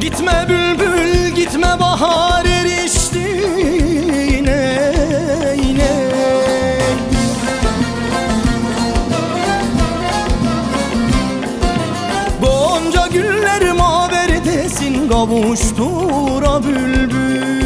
Gitme bülbül gitme bahar erişti yine yine. Gonca güller maverdesin kavuştura bülbül.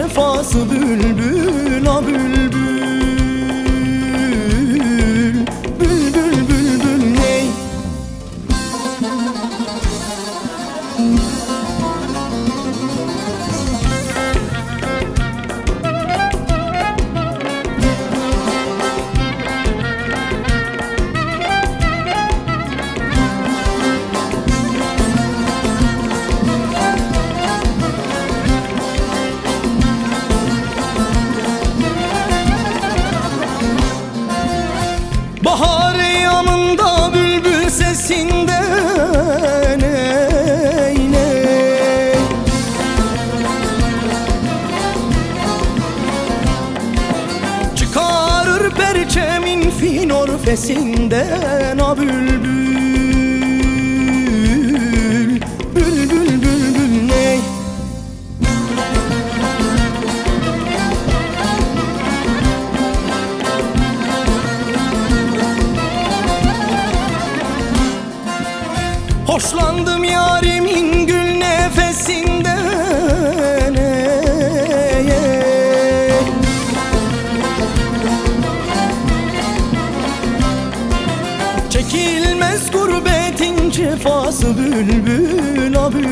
Cefası bülbül a Bülbül fin orfesinden a bülbül Bülbül bülbül ney Hoşlandım yarimin gül nefesinden Çekilmez gurbetin cefası bülbül a bülbül